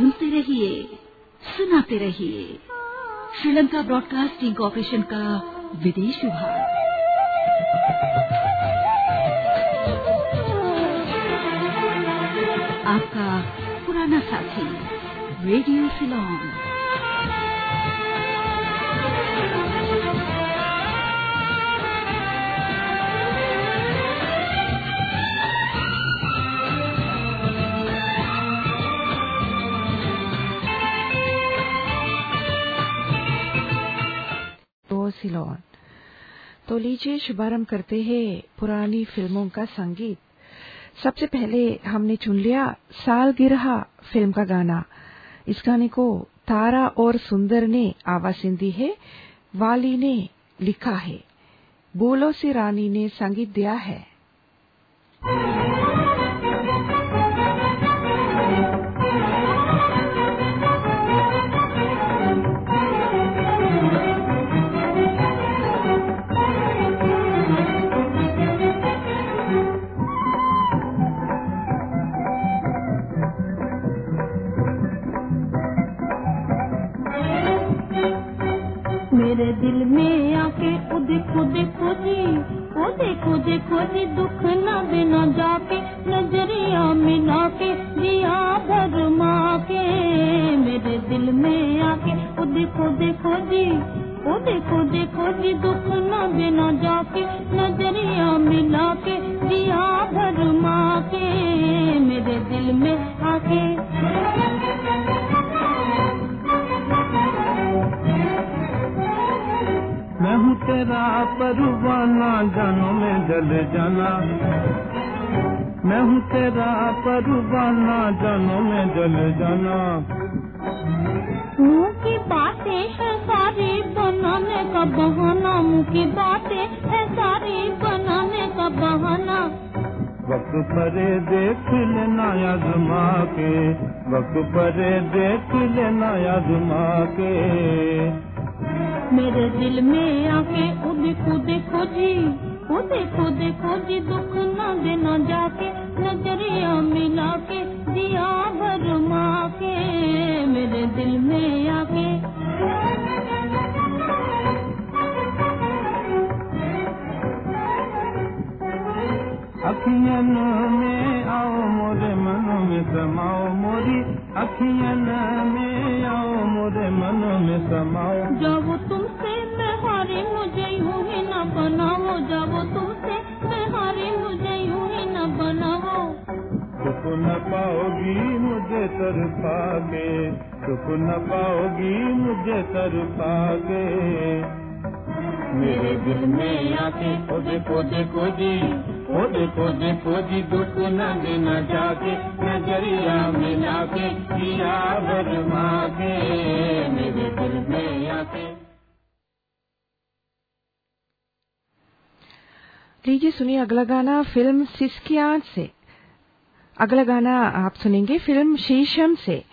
सुनते रहिए, सुनाते रहिए। श्रीलंका ब्रॉडकास्टिंग कॉरपोरेशन का विदेश विभाग। आपका पुराना साथी रेडियो सिलोन सिलोन तो लीजिए, शुभारंभ करते हैं पुरानी फ़िल्मों का संगीत। सबसे पहले हमने चुन लिया सालगिरह फ़िल्म का गाना। इस गाने को तारा और सुंदर ने आवाज़ दी है, वाली ने लिखा है। बोलो सी रानी ने संगीत दिया है। मेरे दिल में आके ओ देखो देखो जी ओ देखो देखो न बिना जाके, नज़रिया मिला के दिया भरमा के मेरे दिल में आके ओ देखो देखो जी ओ देखो देखो जी दुख न बिना जाके, नज़रिया मिला के तेरा परवाना जानो में जल जाना। मैं हूँ तेरा परवाना जानो में जल जाना। मुँह की बातें है सारी बनाने का बहाना। मुँह की बातें है सारी बनाने का बहाना। वक्त परे देख लेना आजमा के वक्त परे देख लेना आजमा के मेरे दिल में आके ओ देखो देखो जी ओ देखो देखो जी दुख न देना जाके नज़रिया मिला के दिया भरमा के मेरे दिल में आके. अखियन में आओ मोरे मनो में समाओ मोरी अखियन में आओ मोरे मनो में समाओ। न पाओगी मुझे तर पागे सुख न पाओगी मुझे तर पागे मेरे दिल में आके ओ देखो देखो जी ओ देखो देखो न देना जाके नज़रिया मिला के किया भरमा के मेरे दिल में आके लीजिए सुनिए अगला गाना, फ़िल्म सिस्कियाट से। अगला गाना आप सुनेंगे, फ़िल्म शीशम से।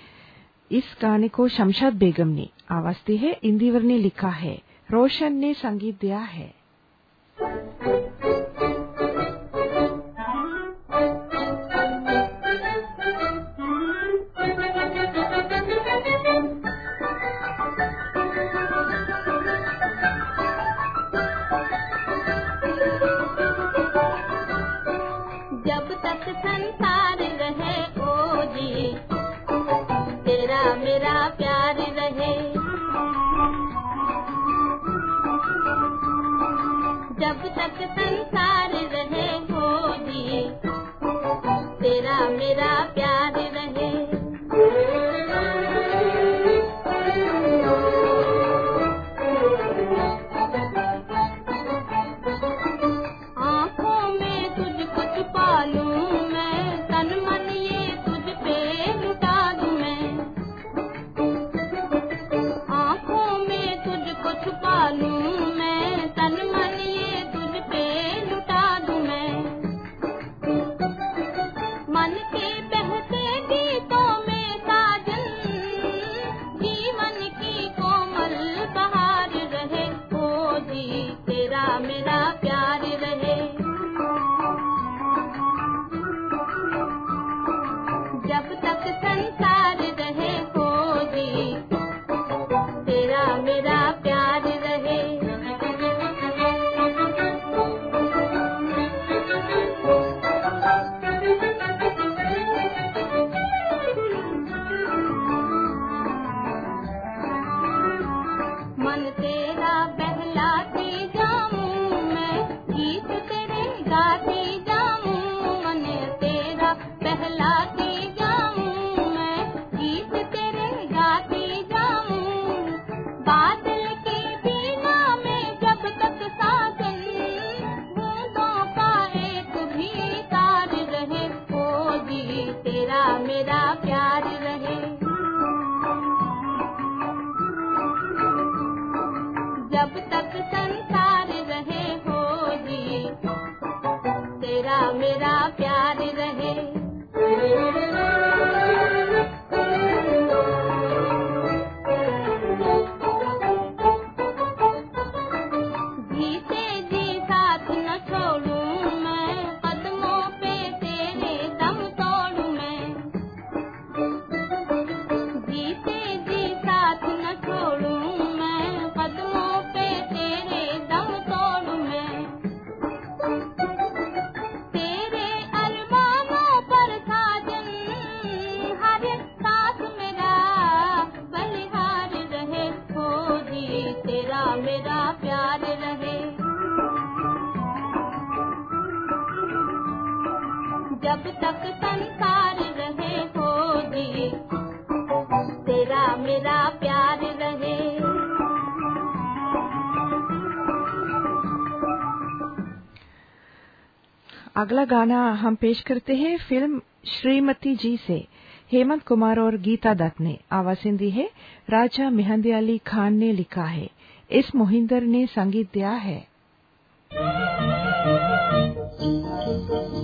इस गाने को शमशाद बेगम ने आवाज़ दी है, इंदिवर ने लिखा है, रोशन ने संगीत दिया है। संसार patrol अगला गाना हम पेश करते हैं फ़िल्म श्रीमती जी से। हेमंत कुमार और गीता दत्त ने। आवाज़ दी है। राजा मेहंदी अली खान ने लिखा है। इस मोहिंदर ने संगीत दिया है। दो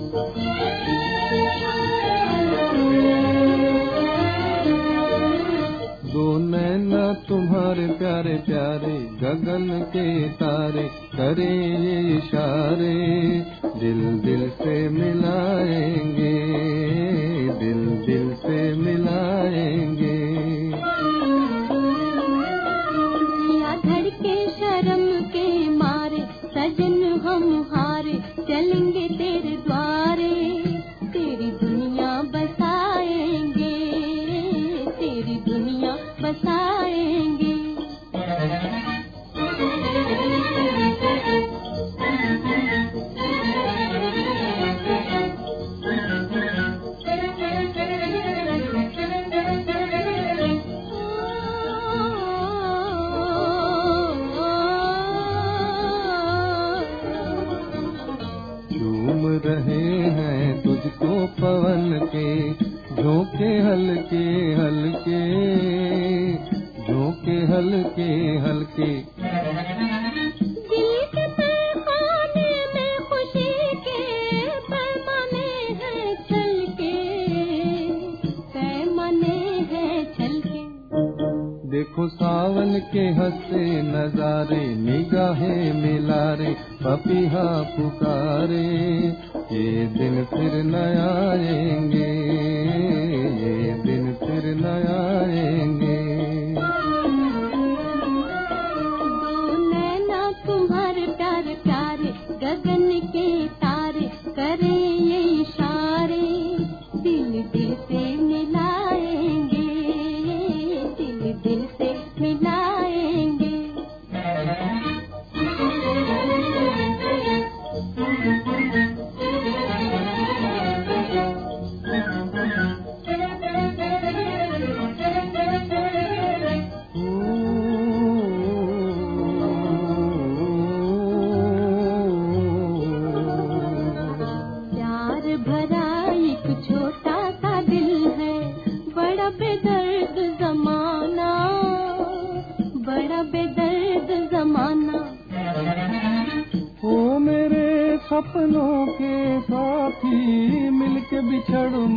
तुम्हारे प्यारे प्यारे गगन के तारे करे ये इशारे। दिल दिल से मिलाएँगे, दिल दिल से मिलाएँगे।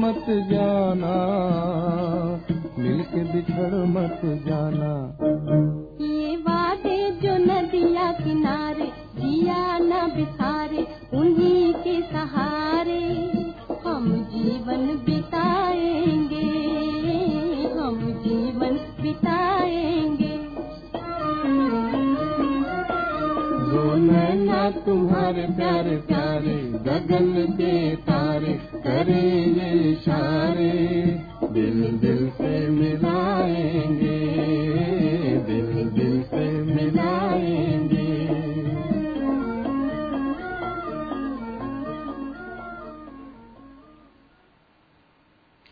मत जाना मिलके बिछड़ मत जाना। ये वादे जो नदिया किनारे जिया न बिसारे उन्हीं के सहारे हम जीवन बिताएँगे हम जीवन बिताएँगे। नैना तुम्हारे प्यारे प्यारे गगन के करे ये इशारे दिल दिल से मिलाएँगे, दिल दिल से मिलाएँगे।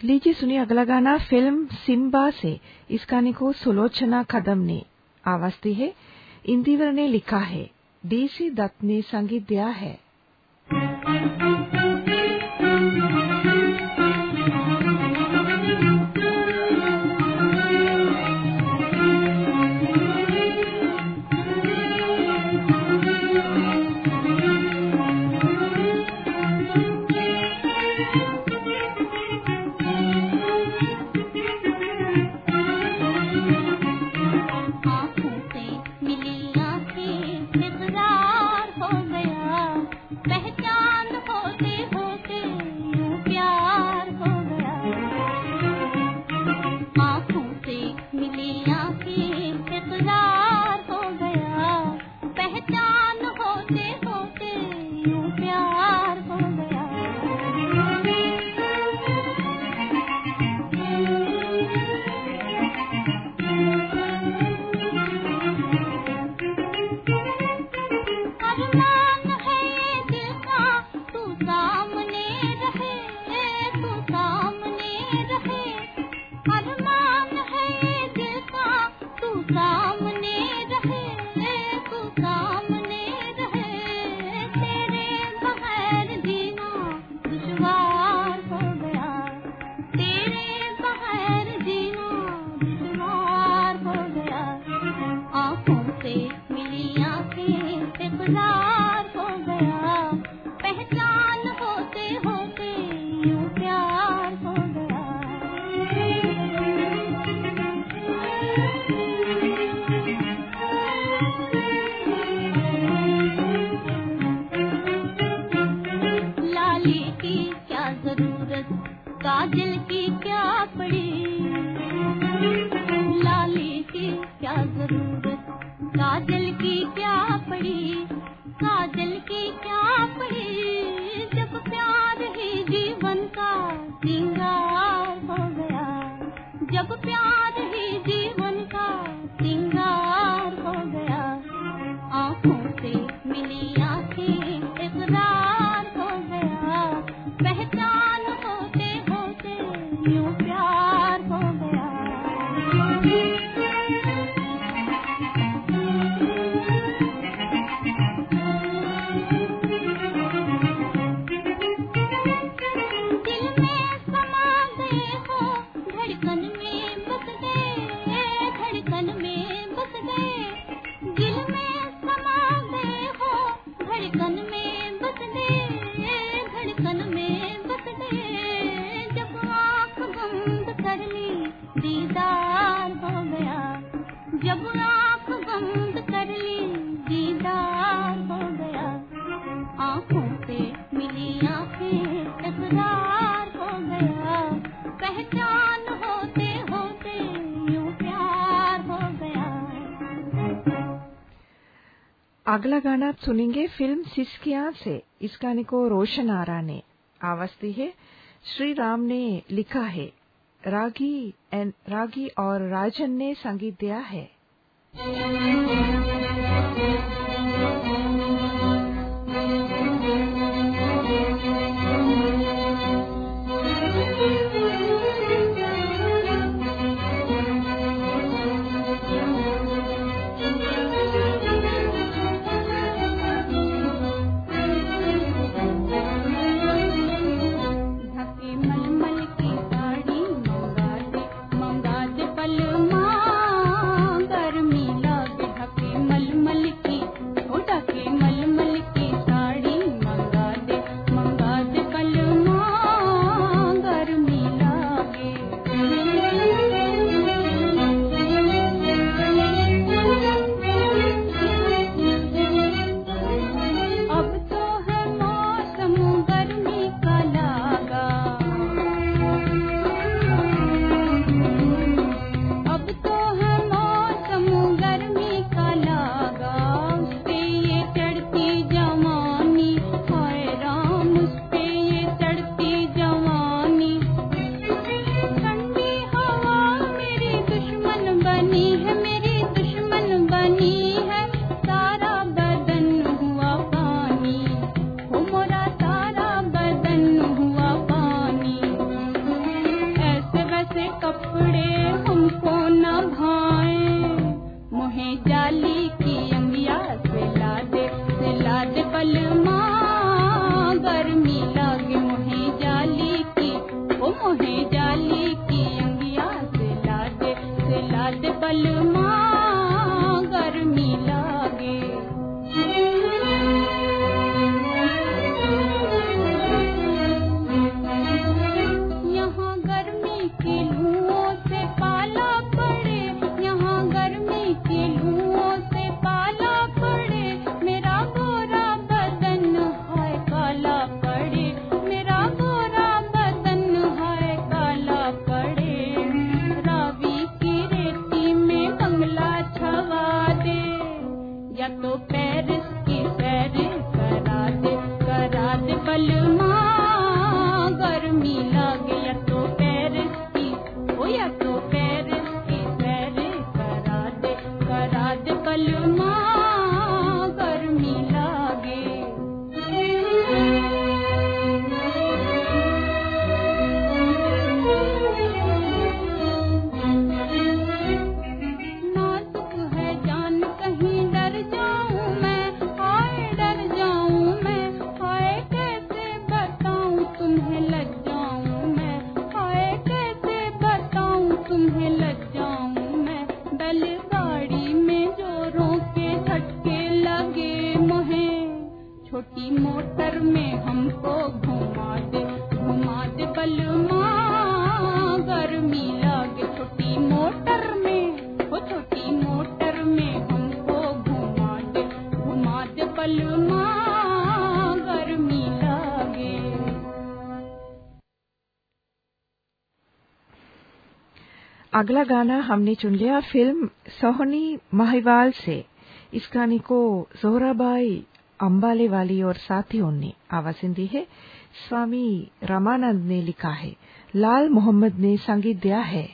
लीजिए सुनिए अगला गाना, फ़िल्म सिम्बा से। इस गाने को सुलोचना कदम ने आवाज़ दी है। इंदिवर ने लिखा है, डीसी दत्त ने संगीत दिया है। आँखों से अगला गाना आप सुनेंगे फ़िल्म सिस्किया से। इस गाने को रोशन आरा ने। आवाज़ दी है। श्री राम ने लिखा है। रागी एन, रागी और राजन ने संगीत दिया है। अगला गाना हमने चुन लिया, फ़िल्म सोहनी महिवाल से। इस गाने को जोहराबाई अम्बाले वाली और साथियों ने आवाज़ें दी है। स्वामी रामानंद ने लिखा है। लाल मोहम्मद ने संगीत दिया है।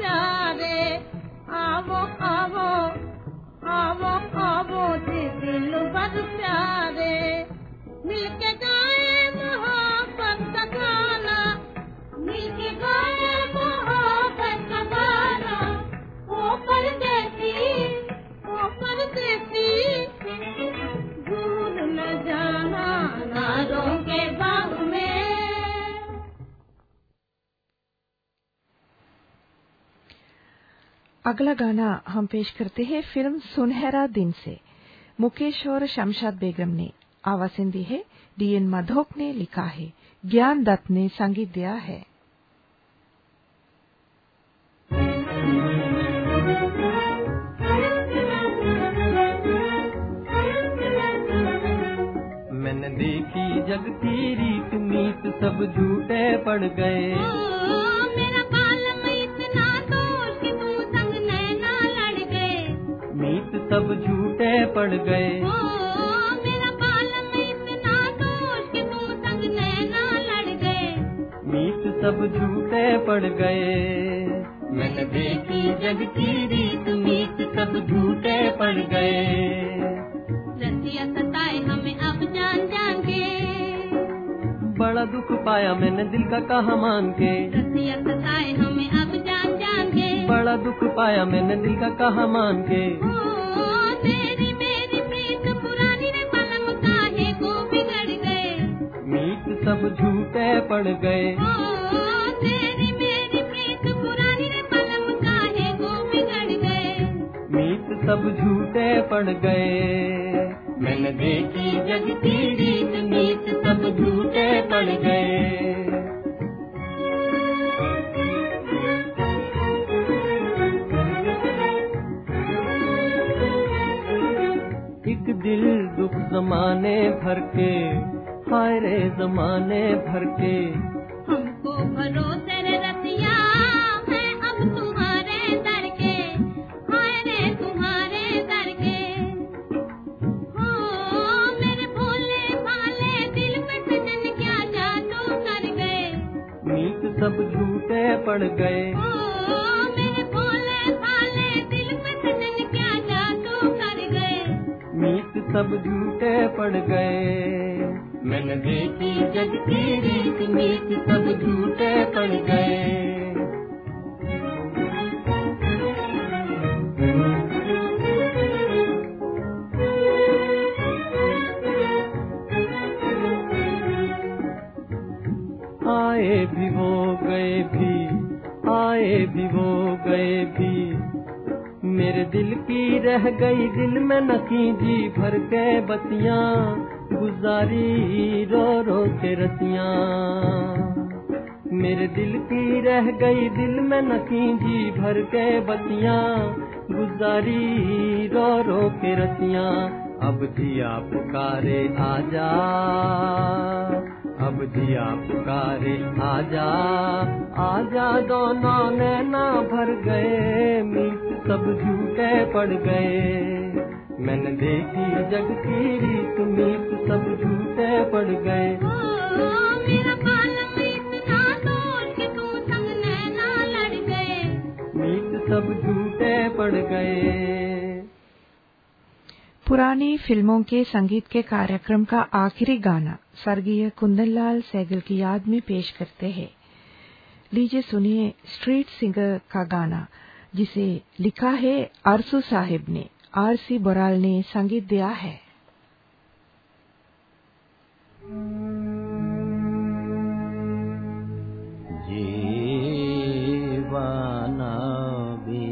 sabe, amo, amo. अगला गाना हम पेश करते हैं फ़िल्म सुनहरा दिन से। मुकेश और शमशाद बेगम ने आवाज़ दी है। डीएन माधोक ने लिखा है। ज्ञान दत्त ने संगीत दिया है। मैंने देखी जग की रीत मीत सब झूठे पड़ गए। पड़ गए। मीत सब झूठे पड़ गए। मैंने देखी जग की रीत मीत सब झूठे पड़ गए। रसिया सताए हमें अब जान जान के। बड़ा दुख पाया मैंने दिल का कहा मान के। रसिया सताए हमें अब जान जान के। बड़ा दुख पाया मैंने दिल का कहा मान के। सब झूठे पड़ गए। ओ तेरी मेरी प्रीत पुरानी रे पलम काहे को बिगड़ गए? मीत सब झूठे पड़ गए। मैंने देखी जग की रीत मीत सब झूठे पड़ गए। एक दिल दुख जमाने भर के हाय रे जमाने भर के। हमको भरोसे रे मैं अब तुम्हारे दर के। हाय रे तुम्हारे दर के। हो मेरे भोले भाले दिल पे सजन क्या जादू कर गए। मीत सब झूठे पड़ गए। जग की रीत सब झूठे पड़ गए। आए भी वो गए भी, आए भी वो गए भी। मेरे दिल की रह गई दिल में नकी जी भर के बतियाँ। गुजारी रो रो के रतियाँ मेरे दिल की रह गई दिल में नकी जी भर के बतियाँ। गुजारी रो रो के रतियाँ अब जिया पुकारे आजा अब जिया पुकारे आजा आजा दोनों नैना भर गए मीत सब झूठे पड़ गए। मैंने देखी जग की रीत मीत सब झूठे पड़ गए। लड़ गए? मीत सब झूठे पड़ गए। पुरानी फ़िल्मों के संगीत के कार्यक्रम का आखिरी गाना स्वर्गीय कुंदनलाल सैगल की याद में पेश करते हैं। लीजिए सुनिए स्ट्रीट सिंगर का गाना जिसे लिखा है अरसू साहिब ने। आर सी बराल ने संगीत दिया है। जीवाना भी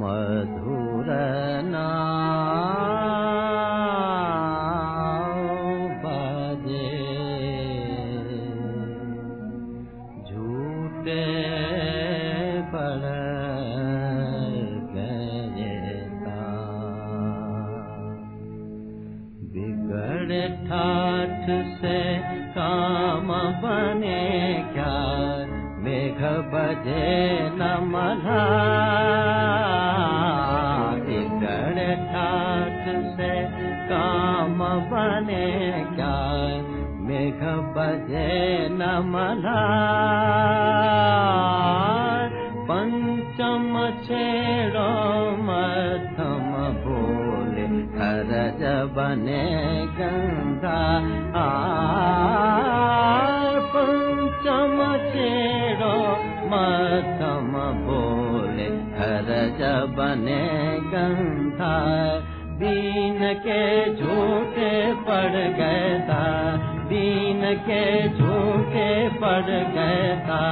मधुर मेघ बजे न मल्हा बिगड़ ठाठ से काम बने क्या मेघ बजे गंगा दीन के झूठे पड़ गए था। दीन के झूठे पड़ गए था।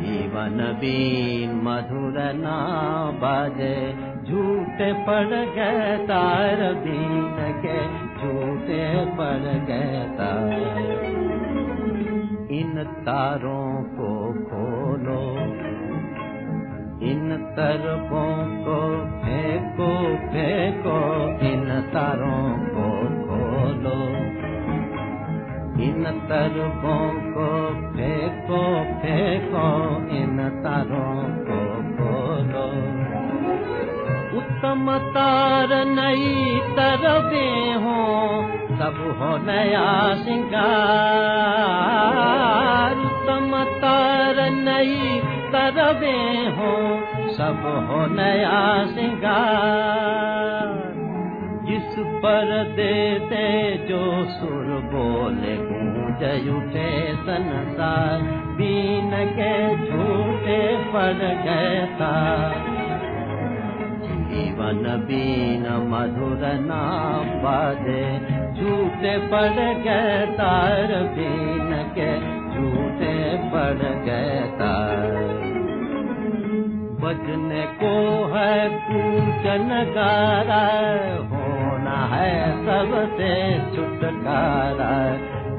जीवन बीन मधुर ना बाजे, झूठे पड़ गए तार बीन के झूठे पड़ गए तार इन तारों को तरफों को, फेंको फेंको, इन तारों को खोलो। इन तरफों को, फेंको फेंको, इन तारों को खोलो। रुतम तार नई तरबे हो, सब हो नया सिंगार रुतम तार नई तरबे हो, सब हो नया सिंगार। जिस पर देते जो सुर बोले, गूंज उठे संसार। बीन के झूठे पड़ गए जीवन बीन मधुर बाजे, झूठे पड़ गए तार। बीन के झूठे पड़ गए तार। बजने को है पूजन गारा, होना है सबसे छुटकारा।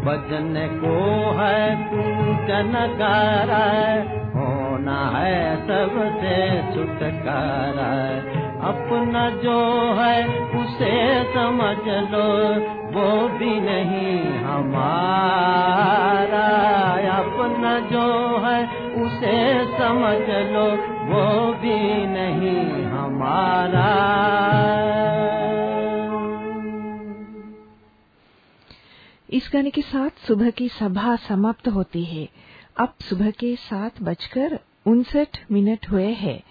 बजने को है पूजन गारा, होना है सबसे छुटकारा। अपना जो है उसे समझ लो, वो भी नहीं हमारा। अपना जो है उसे समझ लो वो भी नहीं हमारा। इस गाने के साथ सुबह की सभा समाप्त होती है। अब सुबह के सात बजकर उनसठ मिनट हुए हैं।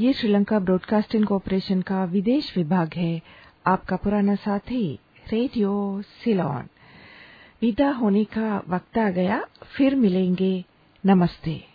ये श्रीलंका ब्रॉडकास्टिंग कॉरपोरेशन का विदेश विभाग है। आपका पुराना साथी, रेडियो सिलोन। विदा होने का वक्त आ गया। फिर मिलेंगे। नमस्ते।